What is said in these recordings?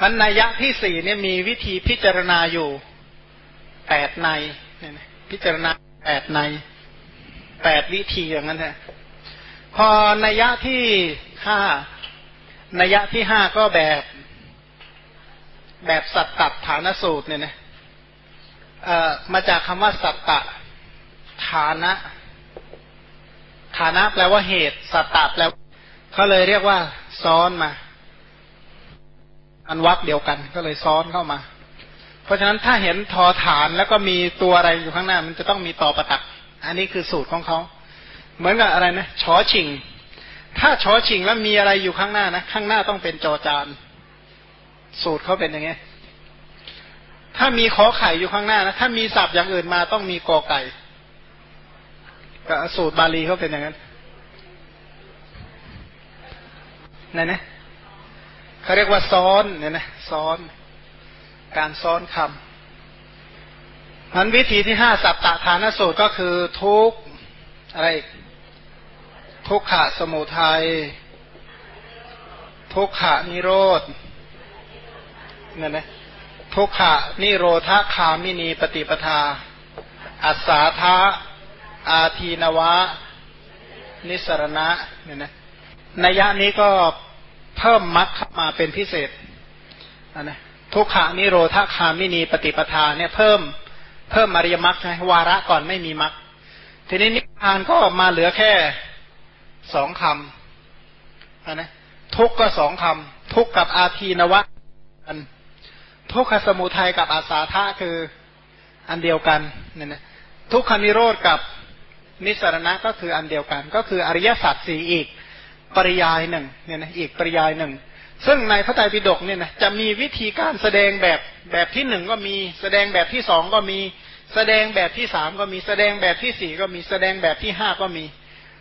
มันนัยยะที่สี่เนี่ยมีวิธีพิจารณาอยู่แปดในพิจารณาแปดในแปดวิธีอย่างนั้นแหละพอนัยยะที่ห้านัยยะที่ห้าก็แบบ แบบสัตตฐานสูตรเนี่ยนะเอ่อมาจากคำว่าสัตตฐานะ ฐานะแปลว่าเหตุ สัตตะแปลเขาเลยเรียกว่า ซ้อนมา อันวักเดียวกันก็เลยซ้อนเข้ามา เพราะฉะนั้นถ้าเห็นทอฐานแล้วก็มีตัวอะไรอยู่ข้างหน้า มันจะต้องมีต่อประตัก อันนี้คือสูตรของเขาเหมือนกับอะไรนะชอชิง ถ้าชอชิงแล้วมีอะไรอยู่ข้างหน้านะข้างหน้าต้องเป็นจอจาน สูตรเขาเป็นอย่างไงถ้ามีขอไข่อยู่ข้างหน้านะถ้ามีศัพท์อย่างอื่นมาต้องมีกอไก่ก็สูตรบาลีเขาเป็นอย่างนั้นนั่นนะ เขาเรียกว่าซ้อนเนี่ยนะซ้อน การซ้อนคำมันวิธีที่ห้าสัตตฐานสูตรก็คือทุกอะไรทุกขะสมุทัยทุกขะนิโรธนั่นนะทุกขะนิโรธคามินีปฏิปทา อัสสาทะอาทีนวะ นิสรณะเนี่ยนะนัยยะนี้ก็ เพิ่มมรรคมาเป็นพิเศษนะทุกขานิโรธคามินีปฏิปทาเนี่ยเพิ่มเพิ่มอริยมรรคใช่วาระก่อนไม่มีมรรคทีนี้นิพพานก็มาเหลือแค่สองคำนะทุกก็สองคำทุกกับอาทีนวะอันทุกขสมุทัยกับอาสาทะคืออันเดียวกันเนี่ยนะทุกขานิโรธกับนิสรณะก็คืออันเดียวกัน ก็คืออริยสัจสี่อีก ปริยายหนึ่งเนี่ยนะอีกปริยายหนึ่ง ซึ่งในพระไตรปิฎกเนี่ยนะจะมีวิธีการแสดงแบบแบบที่หนึ่งก็มี แสดงแบบที่สองก็มี แสดงแบบที่สามก็มีแสดงแบบที่สี่ก็มีแสดงแบบที่ห้าก็มี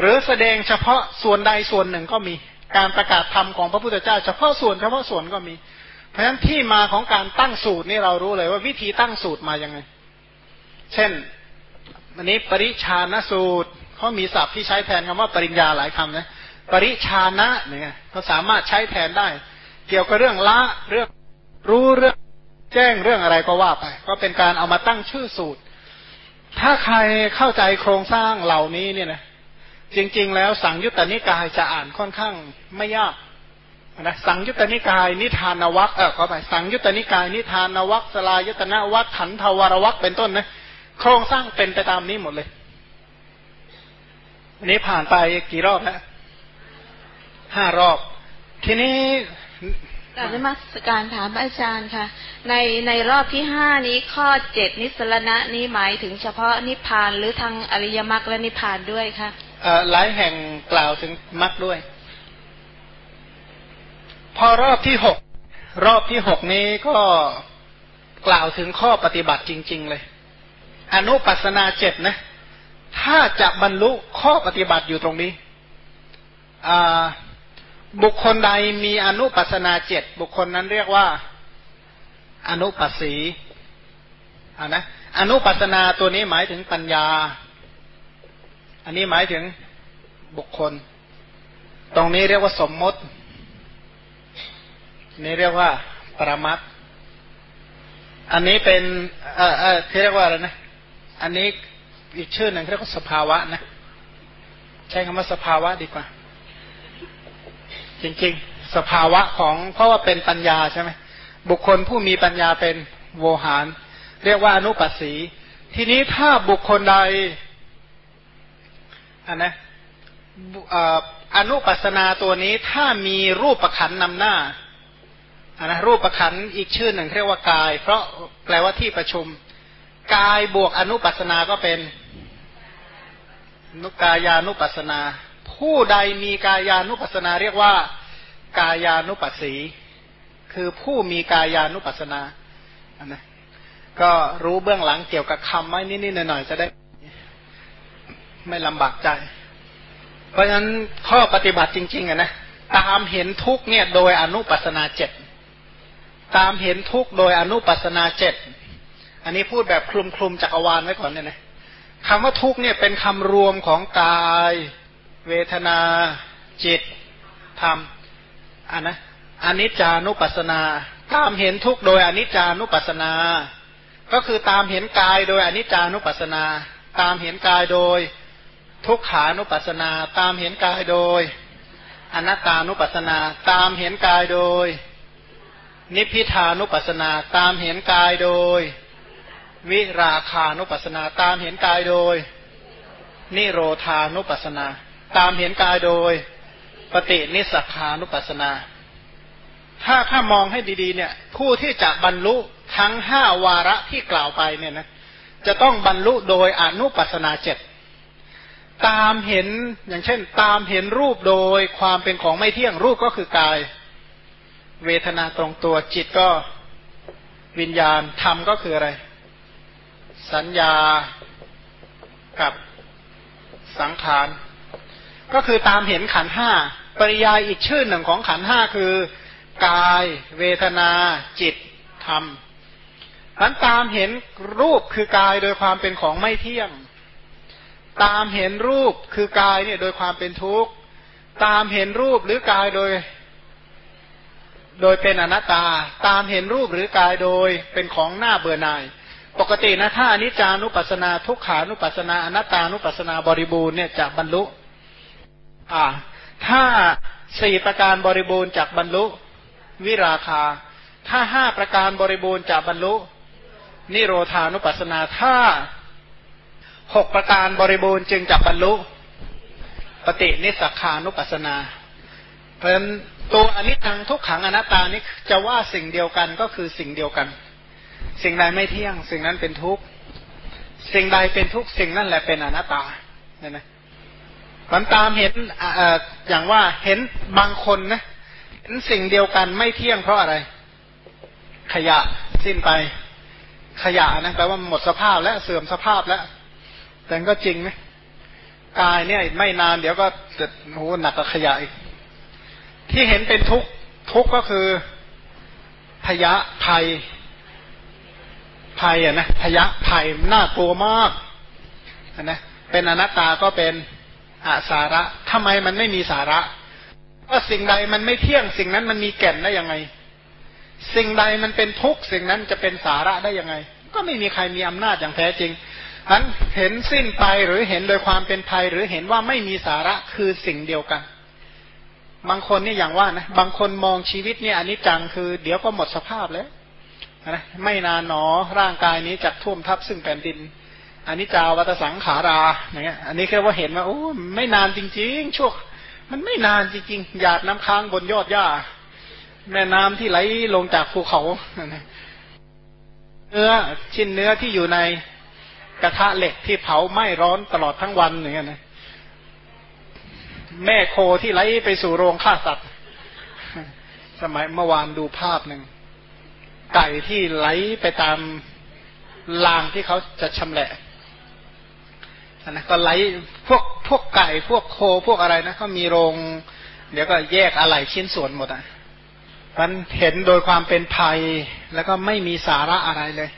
หรือแสดงเฉพาะส่วนใดส่วนหนึ่งก็มี การประกาศธรรมของพระพุทธเจ้า เฉพาะส่วนเฉพาะส่วนก็มี เพราะฉะนั้นที่มาของการตั้งสูตรนี่เรารู้เลยว่าวิธีตั้งสูตรมายังไง เช่นอันนี้ปริชานสูตรเขามีศัพท์ที่ใช้แทนคำว่าปริญญาหลายคำนะ ปริชานะเนี่ยเขาสามารถใช้แทนได้ เกี่ยวกับเรื่องละเรื่องรู้เรื่องแจ้งเรื่องอะไรก็ว่าไป ก็เป็นการเอามาตั้งชื่อสูตร ถ้าใครเข้าใจโครงสร้างเหล่านี้เนี่ยนะจริง ๆ แล้วสังยุตตนิกายจะอ่านค่อนข้างไม่ยากนะสังยุตตนิกายนิทานวัคเออขอไปสังยุตตนิกายนิทานวัคสลายตนะวัคขันธวรวัคเป็นต้นนะโครงสร้างเป็นไปตามนี้หมดเลยอันนี้ผ่านไปกี่รอบแล้ว ห้ารอบ ทีนี้กาบนมัสการถามอาจารย์ค่ะ ในในรอบที่ห้านี้ข้อเจ็ดนิสรณะนี้หมายถึงเฉพาะนิพพานหรือทางอริยมรรคและนิพพานด้วยคะหลายแห่งกล่าวถึงมรรคด้วย พอรอบที่หกรอบที่หกนี้ก็กล่าวถึงข้อปฏิบัติจริง ๆ เลย อนุปัสนาเจ็ดนะ ถ้าจะบรรลุข้อปฏิบัติอยู่ตรงนี้ อ่า บุคคลใดมีอนุปัสนาเจ็ดบุคคลนั้นเรียกว่าอนุปัสสีอ่านะอนุปัสนาตัวนี้หมายถึงปัญญา อันนี้หมายถึงบุคคล ตรงนี้เรียกว่าสมมติ นี่เรียกว่าปรมัตอันนี้เป็น เออเออที่เรียกว่าอะไรนะ อันนี้อีกชื่อหนึ่งเรียกว่าสภาวะนะ ใช้คำว่าสภาวะดีกว่า จริงๆ สภาวะของเพราะว่าเป็นปัญญาใช่ไหมบุคคลผู้มีปัญญาเป็นโวหาร เรียกว่าอนุปัสสี ทีนี้ถ้าบุคคลใดอันนะอนุปัสนาตัวนี้ถ้ามีรูปประขันนำหน้าอันนะรูปประขันอีกชื่อหนึ่งเรียกว่ากาย เพราะแปลว่าที่ประชุม กายบวกอนุปัสนาก็เป็นนุกายานุปัสนา ผู้ใดมีกายานุปัสนาเรียกว่า กายานุปัสสี คือผู้มีกายานุปัสนาอันนะก็รู้เบื้องหลังเกี่ยวกับคำไว้นิดๆหน่อยๆจะได้ ไม่ลำบากใจ เพราะฉะนั้นข้อปฏิบัติจริง ๆอะนะตามเห็นทุกเนี่ยโดยอนุปัสนาเจ็ดตามเห็นทุกโดยอนุปัสนาเจ็ดอันนี้พูดแบบคลุมคลุมจักรวาลไว้ก่อนเนี่ยนะคำว่าทุกเนี่ยเป็นคำรวมของกาย เวทนาจิตธรรมอันนะอนิจจานุปัสนา ตามเห็นทุกโดยอนิจจานุปัสสนา ก็คือตามเห็นกายโดยอนิจจานุปัสสนา ตามเห็นกายโดยทุกขานุปัสสนา ตามเห็นกายโดย อนัตตานุปัสสนา ตามเห็นกายโดย นิพพิทานุปัสสนา ตามเห็นกายโดย วิราคานุปัสสนา ตามเห็นกายโดย นิโรธานุปัสสนา ตามเห็นกายโดยปฏินิสักานุปัสสนา ถ้าถ้ามองให้ดีๆ เนี่ย ผู้ที่จะบรรลุทั้งห้าวาระที่กล่าวไปเนี่ยนะจะต้องบรรลุโดยอนุปัสนาเจ็ดตามเห็นอย่างเช่น ตามเห็นรูปโดยความเป็นของไม่เที่ยงรูปก็คือกาย เวทนาตรงตัวจิตก็วิญญาณธรรมก็คืออะไร สัญญากับสังขาร ก็คือตามเห็นขันห้าปริยายอีกชื่อหนึ่งของขันห้าคือกาย เวทนา จิต ธรรมนั้นตามเห็นรูปคือกายโดยความเป็นของไม่เที่ยง ตามเห็นรูปคือกายเนี่ยโดยความเป็นทุกข์ ตามเห็นรูปหรือกายโดย โดยเป็นอนัตตา ตามเห็นรูปหรือกายโดยเป็นของหน้าเบื่อหน่าย ปกตินะถ้าอนิจจานุปัสสนาทุกขานุปัสสนาอนัตตานุปัสสนาบริบูรณ์เนี่ยจะบรรลุ อ่า ถ้าสี่ประการบริบูรณ์จากบรรลุวิราคา ถ้าห้าประการบริบูรณ์จากบรรลุ นิโรธานุปัสสนา ถ้าหกประการบริบูรณ์จึงจะบรรลุ ปฏินิสักานุปัสนา เพราะฉะนั้นตัวอนิจจังทุกขังอนัตตานี้จะว่าสิ่งเดียวกันก็คือสิ่งเดียวกัน สิ่งใดไม่เที่ยง สิ่งนั้นเป็นทุกข์ สิ่งใดเป็นทุกข์สิ่งนั้นแหละเป็นอนัตตาเนี่ยนะ มันตามเห็นอย่างว่าเห็นบางคนนะเห็นสิ่งเดียวกันไม่เที่ยงเพราะอะไร ขยะสิ้นไป ขยะนะแปลว่าหมดสภาพแล้วเสื่อมสภาพแล้วแต่ก็จริงนะกายเนี่ย ไม่นานเดี๋ยวก็จะโหหนักกับขยะอีกที่เห็นเป็นทุกข์ทุกข์ก็คือพยะภัยภัยอะนะพยะภัยน่ากลัวมากนะเป็นอนัตตาก็เป็น อาสาระทำไมมันไม่มีสาระว่าสิ่งใดมันไม่เที่ยงสิ่งนั้นมันมีแก่นได้ยังไง สิ่งใดมันเป็นทุกข์สิ่งนั้นจะเป็นสาระได้ยังไง ก็ไม่มีใครมีอำนาจอย่างแท้จริงนั้นเห็นสิ้นไปหรือเห็นโดยความเป็นภัยหรือเห็นว่าไม่มีสาระคือสิ่งเดียวกัน บางคนนี่อย่างว่านะบางคนมองชีวิตเนี่ยอันนี้จังคือ เดี๋ยวก็หมดสภาพแล้วนะไม่นานหนอร่างกายนี้จะท่วมทับซึ่งแผ่นดิน อันนี้จาวัตสังขาราอย่างเงี้ย อันนี้แค่ว่าเห็นว่าโอ้ไม่นานจริง ๆ ช่วงมันไม่นานจริงๆหยาดน้ำค้างบนยอดหญ้า แม่น้ำที่ไหลลงจากภูเขาเนื้อชิ้นเนื้อที่อยู่ในกระทะเหล็กที่เผาไหม้ร้อนตลอดทั้งวันอย่างเงี้ยนะแม่โคที่ไหลไปสู่โรงฆ่าสัตว์ สมัยเมื่อวานดูภาพหนึ่งไก่ที่ไหลไปตามลางที่เขาจะชำแหละ นะก็ไหลพวกพวกไก่พวกโคพวกอะไรนะเขามีโรง เดี๋ยวก็แยกอะไหล่ชิ้นส่วนหมดอะมันเห็นโดยความเป็นภัย แล้วก็ไม่มีสาระอะไรเลย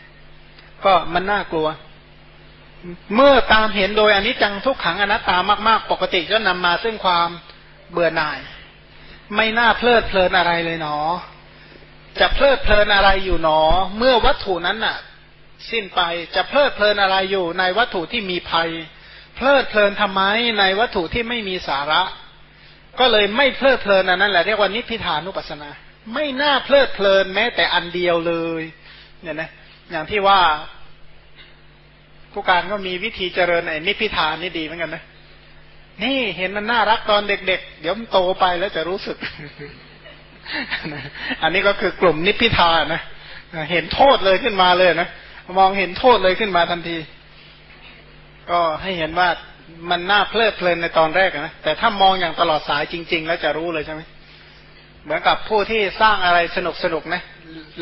ก็มันน่ากลัว เมื่อตามเห็นโดยอนนิจจังทุกขังอนัตตามากๆ ปกติก็นำมาซึ่งความเบื่อหน่าย ไม่น่าเพลิดเพลินอะไรเลยเนาะจะเพลิดเพลินอะไรอยู่หนอ เมื่อวัตถุนั้นน่ะ สิ้นไปจะเพลิดเพลินอะไรอยู่ในวัตถุที่มีภัย เพลิดเพลินทำไมในวัตถุที่ไม่มีสาระ ก็เลยไม่เพลิดเพลินนนั้นแหละเรียกว่านิพพิทานุปัสสนา ไม่น่าเพลิดเพลินแม้แต่อันเดียวเลย เนี่ยนะ อย่างที่ว่าผู้การก็มีวิธีเจริญไอ้นิพิทานนี่ดีเหมือนกันนะ นี่เห็นมันน่ารักตอนเด็กๆ เดี๋ยวมันโตไปแล้วจะรู้สึก อันนี้ก็คือกลุ่มนิพิทานนะ เห็นโทษเลยขึ้นมาเลยนะ มองเห็นโทษเลยขึ้นมาทันที ก็ให้เห็นว่ามันน่าเพลิดเพลินในตอนแรกนะแต่ถ้ามองอย่างตลอดสายจริง ๆ แล้วจะรู้เลยใช่ไหมเหมือนกับผู้ที่สร้างอะไรสนุกสนุกนะ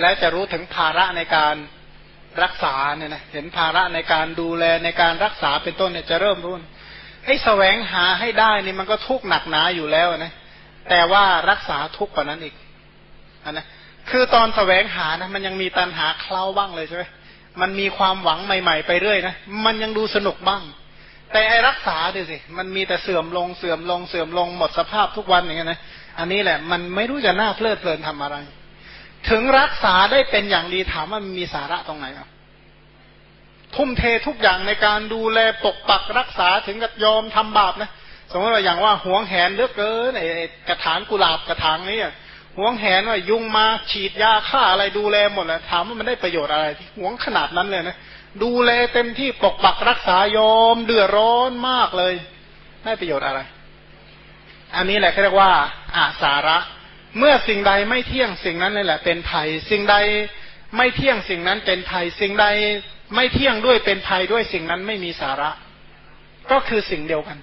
และจะรู้ถึงภาระในการรักษาเนี่ยนะเห็นภาระในการดูแลในการรักษาเป็นต้นเนี่ยจะเริ่มรู้ให้แสวงหาให้ได้นี่มันก็ทุกข์หนักหนาอยู่แล้วนะแต่ว่ารักษาทุกข์กว่านั้นอีกอนนะคือตอนแสวงหานะมันยังมีตันหาเคล้าบ้างเลยใช่ไหม มันมีความหวังใหม่ ๆ ไปเรื่อยนะมันยังดูสนุกบ้าง แต่ไอรักษาดูสิมันมีแต่เสื่อมลงเสื่อมลงเสื่อมลงหมดสภาพทุกวันอย่างเงี้ยนะอันนี้แหละ มันไม่รู้จะน่าเพลิดเพลินทำอะไร ถึงรักษาได้เป็นอย่างดีถามว่ามีสาระตรงไหนอะทุ่มเททุกอย่างในการดูแลปกปักรักษาถึงกับยอมทำบาปนะสมมติว่าอย่างว่าหวงแหนเลือกเกินไอ้กระถางกุหลาบกระถางนี้ หวงแหนว่ายุงมาฉีดยาฆ่าอะไรดูแลหมดเลยถามว่ามันได้ประโยชน์อะไรที่หวงขนาดนั้นเลยนะดูแลเต็มที่ปกปักรักษายอมเดือดร้อนมากเลย ได้ประโยชน์อะไร อันนี้แหละเขาเรียกว่าอาสาระ เมื่อสิ่งใดไม่เที่ยงสิ่งนั้นเลยแหละ เป็นภัย สิ่งใดไม่เที่ยงสิ่งนั้นเป็นภัย สิ่งใดไม่เที่ยงด้วยเป็นภัยด้วยสิ่งนั้นไม่มีสาระ ก็คือสิ่งเดียวกัน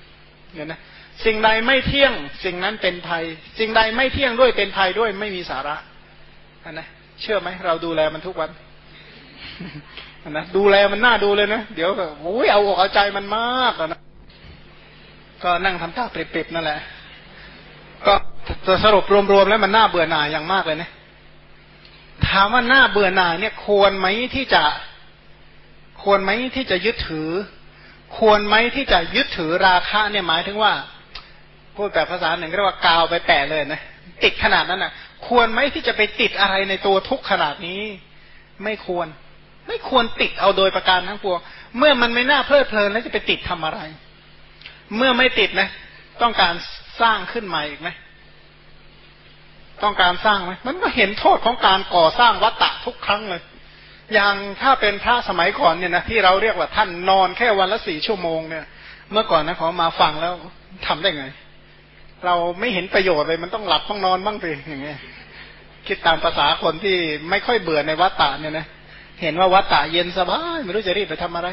เนี่ยนะ สิ่งใดไม่เที่ยง สิ่งนั้นเป็นภัย สิ่งใดไม่เที่ยงด้วยเป็นภัยด้วยไม่มีสาระนะเชื่อไหมเราดูแลมันทุกวันนะดูแลมันน่าดูเลยนะเดี๋ยวโอ้ยเอาอกเอาใจมันมากนะก็นั่งทำท่าเปรียบๆนั่นแหละ ก็สรุปรวมๆแล้วมันน่าเบื่อหน่ายอย่างมากเลยนะถามว่าน่าเบื่อหน่ายเนี่ย ควรไหมที่จะ ควรไหมที่จะยึดถือ ควรไหมที่จะยึดถือราคะเนี่ยหมายถึงว่า พูดแบบภาษาหนึ่งเรียกว่ากาวไปแปะเลยนะติดขนาดนั้นนะ่ะ ควรไหมที่จะไปติดอะไรในตัวทุกขนาดนี้ ไม่ควร ไม่ควรติดเอาโดยประการทั้งปวงเมื่อมันไม่น่าเพลิดเพลินแล้วจะไปติดทำอะไร เมื่อไม่ติดนะ ต้องการสร้างขึ้นใหม่อีกไหมต้องการสร้างไหมมันก็เห็นโทษของการก่อสร้างวัตตะทุกครั้งเลย อย่างถ้าเป็นพระสมัยก่อนเนี่ยนะที่เราเรียกว่าท่านนอนแค่วันละสี่ชั่วโมงเนี่ย เมื่อก่อนนะขอมาฟังแล้วทำได้ไง เราไม่เห็นประโยชน์เลยมันต้องหลับต้องนอนบ้างสิอย่างเงี้ยคิดตามภาษาคนที่ไม่ค่อยเบื่อในวัตตะเนี่ยนะเห็นว่าวัตตะเย็นสบายไม่รู้จะรีบไปทำอะไร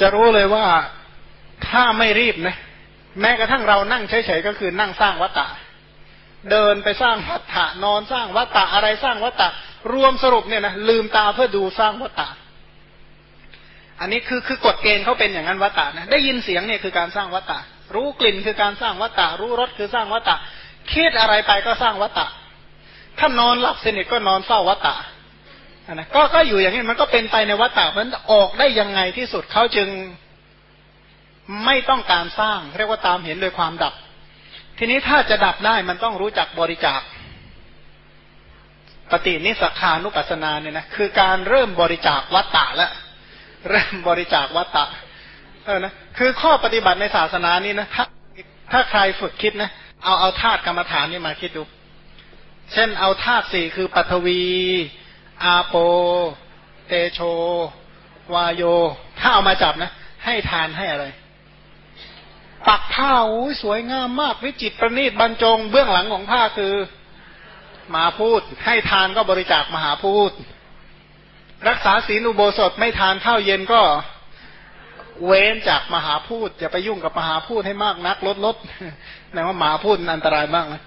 จะรู้เลยว่าถ้าไม่รีบนะแม้กระทั่งเรานั่งเฉยๆก็คือนั่งสร้างวัตตะเดินไปสร้างวัตตะนอนสร้างวัตตะอะไรสร้างวัตตะรวมสรุปเนี่ยนะลืมตาเพื่อดูสร้างวัตตะอันนี้คือคือกฎเกณฑ์เขาเป็นอย่างนั้นวัตตะนะได้ยินเสียงเนี่ยคือการสร้างวัตตะ รู้กลิ่นคือการสร้างวัตตะ รู้รสคือสร้างวัตตะ คิดอะไรไปก็สร้างวัตตะ ถ้านอนหลับสนิทก็นอนเฝ้าวัตตะนะก็ก็อยู่อย่างนี้มันก็เป็นไปในวัตตะเพราะนั้นออกได้ยังไงที่สุดเขาจึงไม่ต้องการสร้าง เรียกว่าตามเห็นโดยความดับ ทีนี้ถ้าจะดับได้มันต้องรู้จักบริจาค ปฏินิสขานุปัสสนาเนี่ยนะคือการเริ่มบริจาควัตตะแล้วเริ่มบริจาควัตตะ เออนะคือข้อปฏิบัติในศาสนานี้นะถ้าถ้าใครฝึกคิดนะเอาเอาธาตุกรรมฐานนี่มาคิดดู เช่นเอาธาตุสี่คือปัทวี อาโป เตโช วาโย ถ้าเอามาจับนะ ให้ทานให้อะไร ปักผ้าอุ้ยสวยงามมาก วิจิตรประณีตบรรจง เบื้องหลังของผ้าคือมาพูด ให้ทานก็บริจาคมหาพูด รักษาศีลอุโบสถไม่ทานข้าวเย็นก็ เว้นจากมหาพูดอย่าไปยุ่งกับมหาพูดให้มากนักลดลดแปลว่ามหาพูดอันตรายมากนะ